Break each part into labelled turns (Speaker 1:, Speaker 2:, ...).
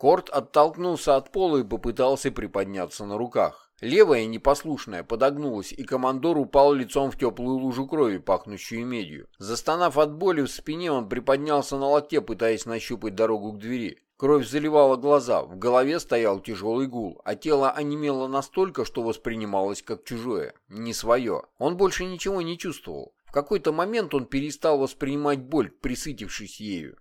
Speaker 1: Корт оттолкнулся от пола и попытался приподняться на руках. Левая, непослушная, подогнулась, и командор упал лицом в теплую лужу крови, пахнущую медью. Застонав от боли в спине, он приподнялся на локте, пытаясь нащупать дорогу к двери. Кровь заливала глаза, в голове стоял тяжелый гул, а тело онемело настолько, что воспринималось как чужое, не свое. Он больше ничего не чувствовал. В какой-то момент он перестал воспринимать боль, присытившись ею.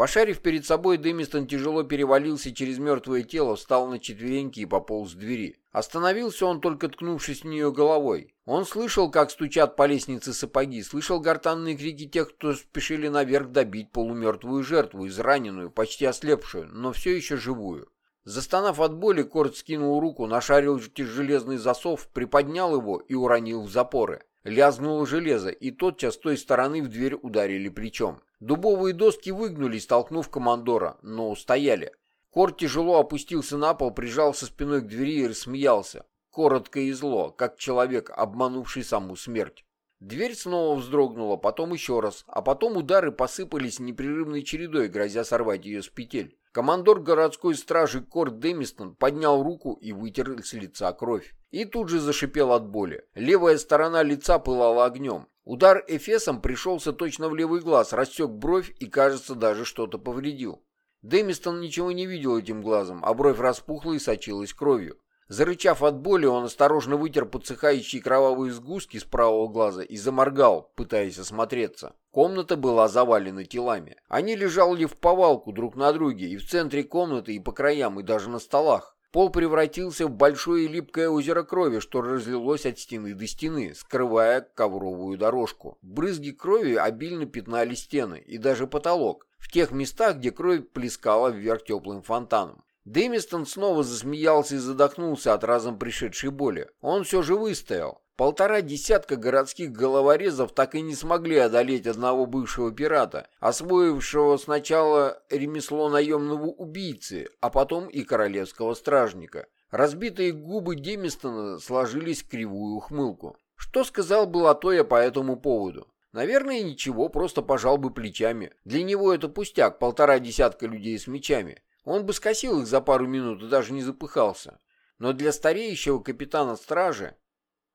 Speaker 1: Пошарив перед собой, Дэмистон тяжело перевалился через мертвое тело, встал на четвереньки и пополз к двери. Остановился он, только ткнувшись в нее головой. Он слышал, как стучат по лестнице сапоги, слышал гортанные крики тех, кто спешили наверх добить полумертвую жертву, израненную, почти ослепшую, но все еще живую. Застонав от боли, Корт скинул руку, нашарил железный засов, приподнял его и уронил в запоры. Лязгнуло железо, и тотчас с той стороны в дверь ударили плечом. Дубовые доски выгнулись, толкнув командора, но устояли. Кор тяжело опустился на пол, прижался спиной к двери и рассмеялся. Коротко и зло, как человек, обманувший саму смерть. Дверь снова вздрогнула, потом еще раз, а потом удары посыпались непрерывной чередой, грозя сорвать ее с петель. Командор городской стражи Корт Демистон поднял руку и вытер с лица кровь. И тут же зашипел от боли. Левая сторона лица пылала огнем. Удар эфесом пришелся точно в левый глаз, рассек бровь и, кажется, даже что-то повредил. Дэмистон ничего не видел этим глазом, а бровь распухла и сочилась кровью. Зарычав от боли, он осторожно вытер подсыхающие кровавые сгустки с правого глаза и заморгал, пытаясь осмотреться. Комната была завалена телами. Они лежали в повалку друг на друге и в центре комнаты, и по краям, и даже на столах. Пол превратился в большое липкое озеро крови, что разлилось от стены до стены, скрывая ковровую дорожку. Брызги крови обильно пятнали стены и даже потолок, в тех местах, где кровь плескала вверх теплым фонтаном. Дэмистон снова засмеялся и задохнулся от разом пришедшей боли. Он все же выстоял. Полтора десятка городских головорезов так и не смогли одолеть одного бывшего пирата, освоившего сначала ремесло наемного убийцы, а потом и королевского стражника. Разбитые губы Демистона сложились в кривую ухмылку. Что сказал бы Латоя по этому поводу? Наверное, ничего, просто пожал бы плечами. Для него это пустяк, полтора десятка людей с мечами. Он бы скосил их за пару минут и даже не запыхался. Но для стареющего капитана стражи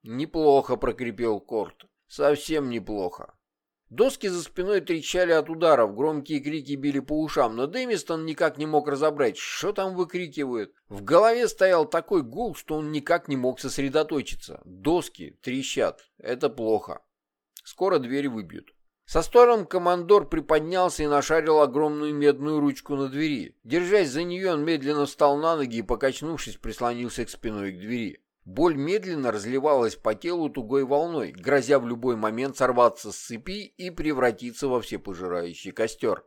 Speaker 1: «Неплохо», — прокрепел Корт. «Совсем неплохо». Доски за спиной трещали от ударов, громкие крики били по ушам, но Дэмистон никак не мог разобрать, что там выкрикивают. В голове стоял такой гул, что он никак не мог сосредоточиться. Доски трещат. Это плохо. Скоро дверь выбьют. Со стороном командор приподнялся и нашарил огромную медную ручку на двери. Держась за нее, он медленно встал на ноги и, покачнувшись, прислонился к спиной к двери. Боль медленно разливалась по телу тугой волной, грозя в любой момент сорваться с цепи и превратиться во всепожирающий костер.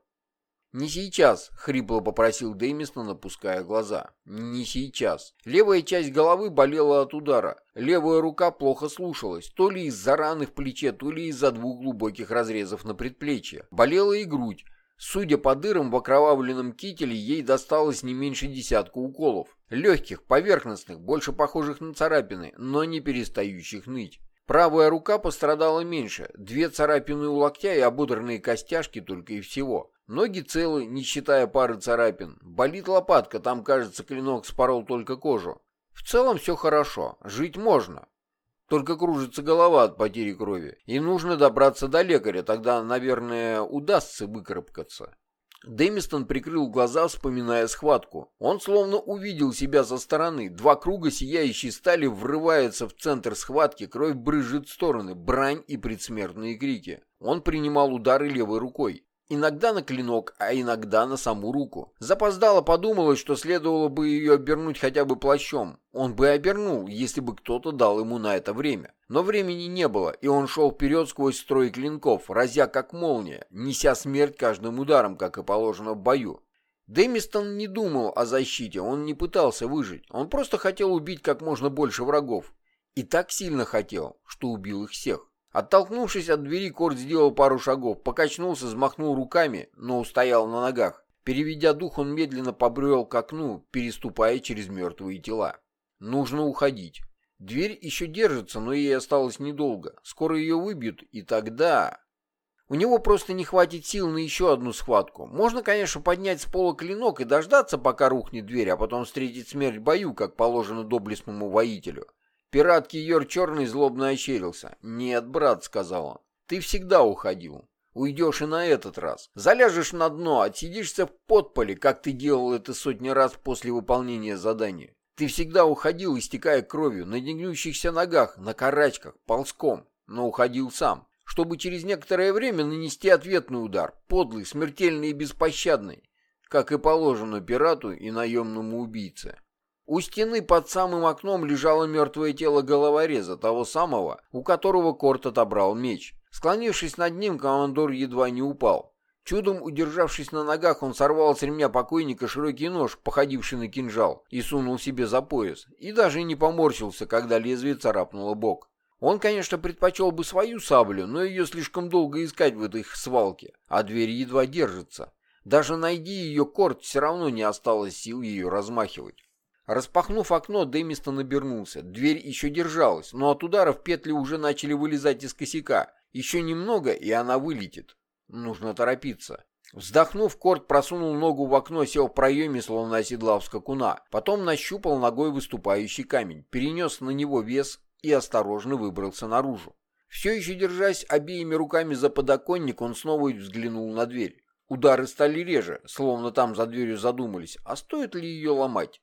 Speaker 1: «Не сейчас», — хрипло попросил Дэмисон, напуская глаза. «Не сейчас». Левая часть головы болела от удара. Левая рука плохо слушалась, то ли из-за раны в плече, то ли из-за двух глубоких разрезов на предплечье. Болела и грудь. Судя по дырам в окровавленном кителе, ей досталось не меньше десятка уколов. Легких, поверхностных, больше похожих на царапины, но не перестающих ныть. Правая рука пострадала меньше, две царапины у локтя и ободранные костяшки только и всего. Ноги целы, не считая пары царапин. Болит лопатка, там, кажется, клинок спорол только кожу. В целом все хорошо, жить можно. Только кружится голова от потери крови. И нужно добраться до лекаря, тогда, наверное, удастся выкарабкаться. Дэмистон прикрыл глаза, вспоминая схватку. Он словно увидел себя со стороны. Два круга сияющей стали врываются в центр схватки, кровь брызжет в стороны, брань и предсмертные крики. Он принимал удары левой рукой. Иногда на клинок, а иногда на саму руку. Запоздало подумалось, что следовало бы ее обернуть хотя бы плащом. Он бы обернул, если бы кто-то дал ему на это время. Но времени не было, и он шел вперед сквозь строй клинков, разя как молния, неся смерть каждым ударом, как и положено в бою. Дэмистон не думал о защите, он не пытался выжить. Он просто хотел убить как можно больше врагов. И так сильно хотел, что убил их всех. Оттолкнувшись от двери, Корт сделал пару шагов, покачнулся, взмахнул руками, но устоял на ногах. Переведя дух, он медленно побрел к окну, переступая через мертвые тела. Нужно уходить. Дверь еще держится, но ей осталось недолго. Скоро ее выбьют, и тогда... У него просто не хватит сил на еще одну схватку. Можно, конечно, поднять с пола клинок и дождаться, пока рухнет дверь, а потом встретить смерть в бою, как положено доблестному воителю. Пират Киер Черный злобно ощерился. «Нет, брат», — сказал он, — «ты всегда уходил. Уйдешь и на этот раз. Заляжешь на дно, отсидишься в подполе, как ты делал это сотни раз после выполнения задания. Ты всегда уходил, истекая кровью, на негнущихся ногах, на карачках, ползком, но уходил сам, чтобы через некоторое время нанести ответный удар, подлый, смертельный и беспощадный, как и положено пирату и наемному убийце. У стены под самым окном лежало мертвое тело головореза, того самого, у которого Корт отобрал меч. Склонившись над ним, командор едва не упал. Чудом удержавшись на ногах, он сорвал с ремня покойника широкий нож, походивший на кинжал, и сунул себе за пояс, и даже не поморщился, когда лезвие царапнуло бок. Он, конечно, предпочел бы свою саблю, но ее слишком долго искать в этой свалке, а дверь едва держится. Даже найди ее корт, все равно не осталось сил ее размахивать. Распахнув окно, Дэмистон обернулся. Дверь еще держалась, но от ударов петли уже начали вылезать из косяка. Еще немного, и она вылетит. Нужно торопиться. Вздохнув, Корт просунул ногу в окно, сел в проеме, словно оседлав скакуна. Потом нащупал ногой выступающий камень, перенес на него вес и осторожно выбрался наружу. Все еще держась обеими руками за подоконник, он снова взглянул на дверь. Удары стали реже, словно там за дверью задумались, а стоит ли ее ломать?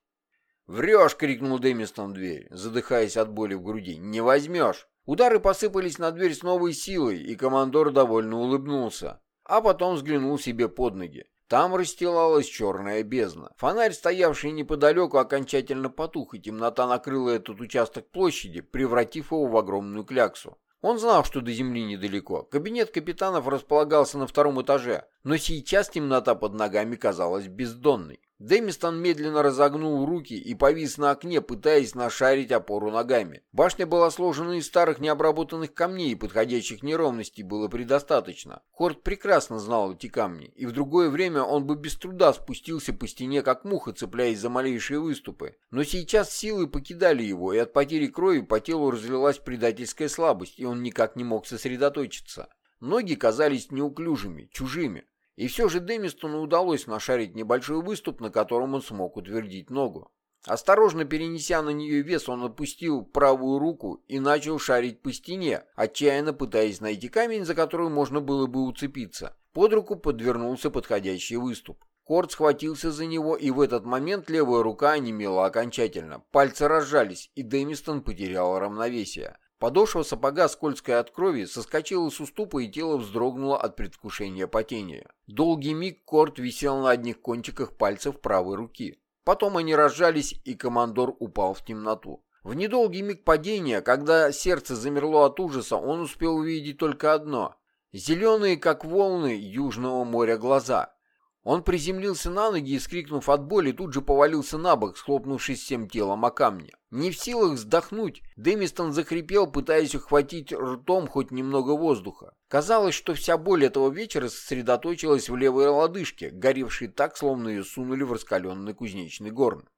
Speaker 1: «Врешь!» — крикнул Дэмистон в дверь, задыхаясь от боли в груди. «Не возьмешь!» Удары посыпались на дверь с новой силой, и командор довольно улыбнулся, а потом взглянул себе под ноги. Там расстилалась черная бездна. Фонарь, стоявший неподалеку, окончательно потух, и темнота накрыла этот участок площади, превратив его в огромную кляксу. Он знал, что до земли недалеко. Кабинет капитанов располагался на втором этаже, но сейчас темнота под ногами казалась бездонной. Дэмистон медленно разогнул руки и повис на окне, пытаясь нашарить опору ногами. Башня была сложена из старых необработанных камней, и подходящих неровностей было предостаточно. Хорд прекрасно знал эти камни, и в другое время он бы без труда спустился по стене, как муха, цепляясь за малейшие выступы. Но сейчас силы покидали его, и от потери крови по телу разлилась предательская слабость, и он никак не мог сосредоточиться. Ноги казались неуклюжими, чужими. И все же Демистону удалось нашарить небольшой выступ, на котором он смог утвердить ногу. Осторожно перенеся на нее вес, он опустил правую руку и начал шарить по стене, отчаянно пытаясь найти камень, за который можно было бы уцепиться. Под руку подвернулся подходящий выступ. Корт схватился за него, и в этот момент левая рука онемела окончательно. Пальцы разжались, и Дэмистон потерял равновесие. Подошва сапога, скользкая от крови, соскочила с уступа, и тело вздрогнуло от предвкушения потения. Долгий миг Корт висел на одних кончиках пальцев правой руки. Потом они разжались, и командор упал в темноту. В недолгий миг падения, когда сердце замерло от ужаса, он успел увидеть только одно — зеленые, как волны южного моря, глаза — он приземлился на ноги и, скрикнув от боли, тут же повалился на бок, схлопнувшись всем телом о камни. Не в силах вздохнуть, Дэмистон захрипел, пытаясь ухватить ртом хоть немного воздуха. Казалось, что вся боль этого вечера сосредоточилась в левой лодыжке, горевшей так, словно ее сунули в раскаленный кузнечный горн.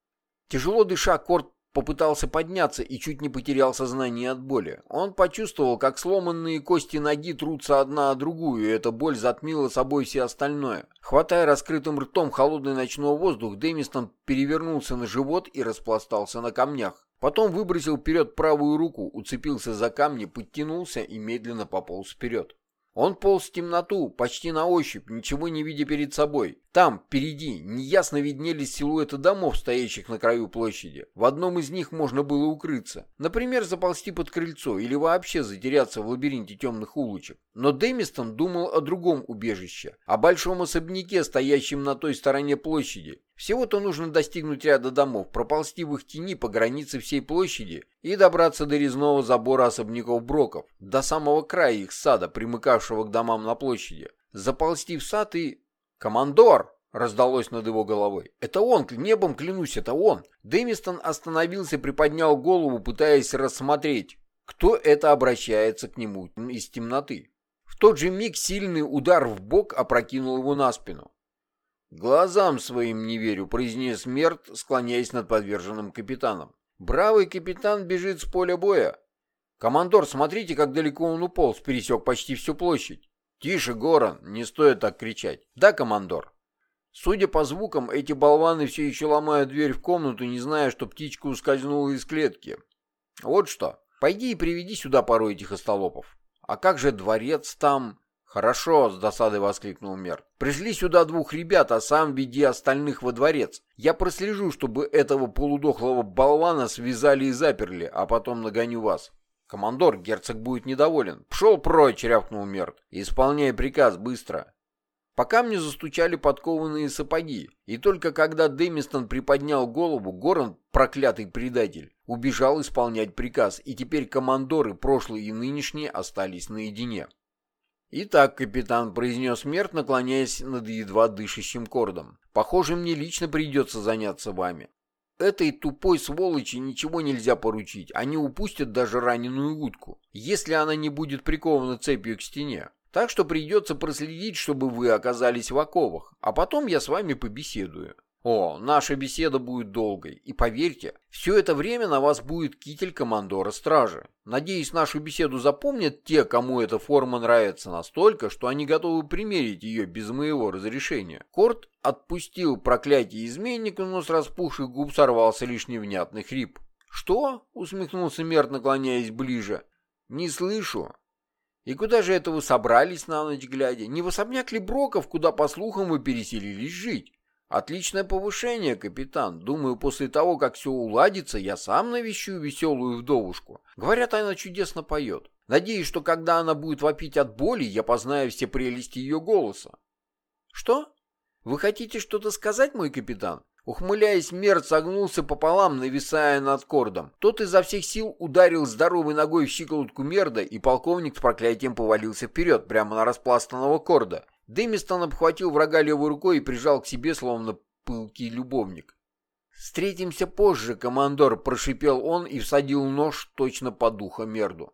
Speaker 1: Тяжело дыша, Корт попытался подняться и чуть не потерял сознание от боли. Он почувствовал, как сломанные кости ноги трутся одна о другую, и эта боль затмила собой все остальное. Хватая раскрытым ртом холодный ночной воздух, Дэмистон перевернулся на живот и распластался на камнях. Потом выбросил вперед правую руку, уцепился за камни, подтянулся и медленно пополз вперед. Он полз в темноту, почти на ощупь, ничего не видя перед собой. Там, впереди, неясно виднелись силуэты домов, стоящих на краю площади. В одном из них можно было укрыться. Например, заползти под крыльцо или вообще затеряться в лабиринте темных улочек. Но Дэмистон думал о другом убежище, о большом особняке, стоящем на той стороне площади. Всего-то нужно достигнуть ряда домов, проползти в их тени по границе всей площади и добраться до резного забора особняков Броков, до самого края их сада, примыкавшего к домам на площади. Заползти в сад и... «Командор!» — раздалось над его головой. «Это он, небом клянусь, это он!» Дэмистон остановился, приподнял голову, пытаясь рассмотреть, кто это обращается к нему из темноты. В тот же миг сильный удар в бок опрокинул его на спину. «Глазам своим не верю», — произнес Мерт, склоняясь над подверженным капитаном. «Бравый капитан бежит с поля боя. Командор, смотрите, как далеко он уполз, пересек почти всю площадь». «Тише, Горан, не стоит так кричать. Да, командор?» Судя по звукам, эти болваны все еще ломают дверь в комнату, не зная, что птичка ускользнула из клетки. Вот что, пойди и приведи сюда пару этих остолопов. А как же дворец там? Хорошо, с досадой воскликнул Мер. Пришли сюда двух ребят, а сам веди остальных во дворец. Я прослежу, чтобы этого полудохлого болвана связали и заперли, а потом нагоню вас. «Командор, герцог будет недоволен». «Пшел прочь!» — рявкнул Мерт. «Исполняй приказ быстро». По камню застучали подкованные сапоги, и только когда Дэмистон приподнял голову, Горан, проклятый предатель, убежал исполнять приказ, и теперь командоры, прошлые и нынешние, остались наедине. «Итак, капитан», — произнес Мерт, наклоняясь над едва дышащим кордом, — «похоже, мне лично придется заняться вами. Этой тупой сволочи ничего нельзя поручить, они упустят даже раненую утку, если она не будет прикована цепью к стене. Так что придется проследить, чтобы вы оказались в оковах, а потом я с вами побеседую. О, наша беседа будет долгой, и поверьте, все это время на вас будет китель командора стражи. Надеюсь, нашу беседу запомнят те, кому эта форма нравится настолько, что они готовы примерить ее без моего разрешения. Корт отпустил проклятие изменника, но с распухших губ сорвался лишь невнятный хрип. «Что?» — усмехнулся Мерт, наклоняясь ближе. «Не слышу. И куда же это вы собрались на ночь глядя? Не в особняк ли Броков, куда, по слухам, вы переселились жить? Отличное повышение, капитан. Думаю, после того, как все уладится, я сам навещу веселую вдовушку. Говорят, она чудесно поет. Надеюсь, что когда она будет вопить от боли, я познаю все прелести ее голоса. Что? Вы хотите что-то сказать, мой капитан? Ухмыляясь, Мерт согнулся пополам, нависая над кордом. Тот изо всех сил ударил здоровой ногой в щиколотку Мерда, и полковник с проклятием повалился вперед, прямо на распластанного корда. Дэмистон обхватил врага левой рукой и прижал к себе, словно пылкий любовник. «Встретимся позже, командор», — прошипел он и всадил нож точно по духу Мерду.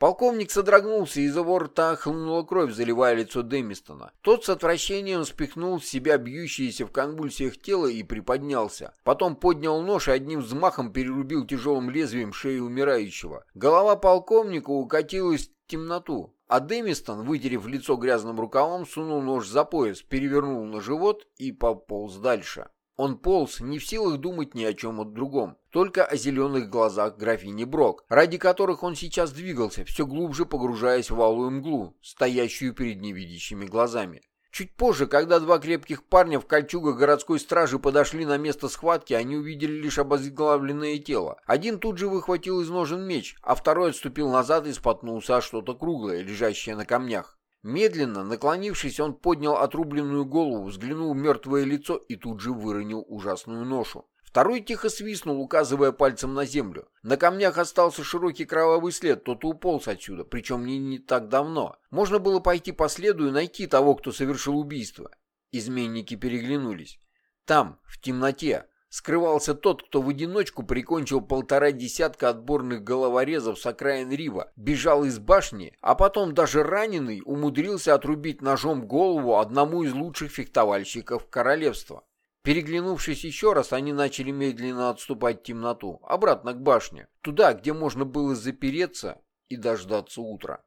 Speaker 1: Полковник содрогнулся, и из его рта хлынула кровь, заливая лицо Дэмистона. Тот с отвращением спихнул с себя бьющееся в конвульсиях тело и приподнялся. Потом поднял нож и одним взмахом перерубил тяжелым лезвием шею умирающего. Голова полковника укатилась в темноту. А Дэмистон, вытерев лицо грязным рукавом, сунул нож за пояс, перевернул на живот и пополз дальше. Он полз, не в силах думать ни о чем другом, только о зеленых глазах графини Брок, ради которых он сейчас двигался, все глубже погружаясь в алую мглу, стоящую перед невидящими глазами. Чуть позже, когда два крепких парня в кольчугах городской стражи подошли на место схватки, они увидели лишь обозглавленное тело. Один тут же выхватил из ножен меч, а второй отступил назад и споткнулся о что-то круглое, лежащее на камнях. Медленно, наклонившись, он поднял отрубленную голову, взглянул в мертвое лицо и тут же выронил ужасную ношу. Второй тихо свистнул, указывая пальцем на землю. На камнях остался широкий кровавый след, тот уполз отсюда, причем не, не так давно. Можно было пойти по следу и найти того, кто совершил убийство. Изменники переглянулись. Там, в темноте, скрывался тот, кто в одиночку прикончил полтора десятка отборных головорезов с окраин Рива, бежал из башни, а потом даже раненый умудрился отрубить ножом голову одному из лучших фехтовальщиков королевства. Переглянувшись еще раз, они начали медленно отступать в темноту, обратно к башне, туда, где можно было запереться и дождаться утра.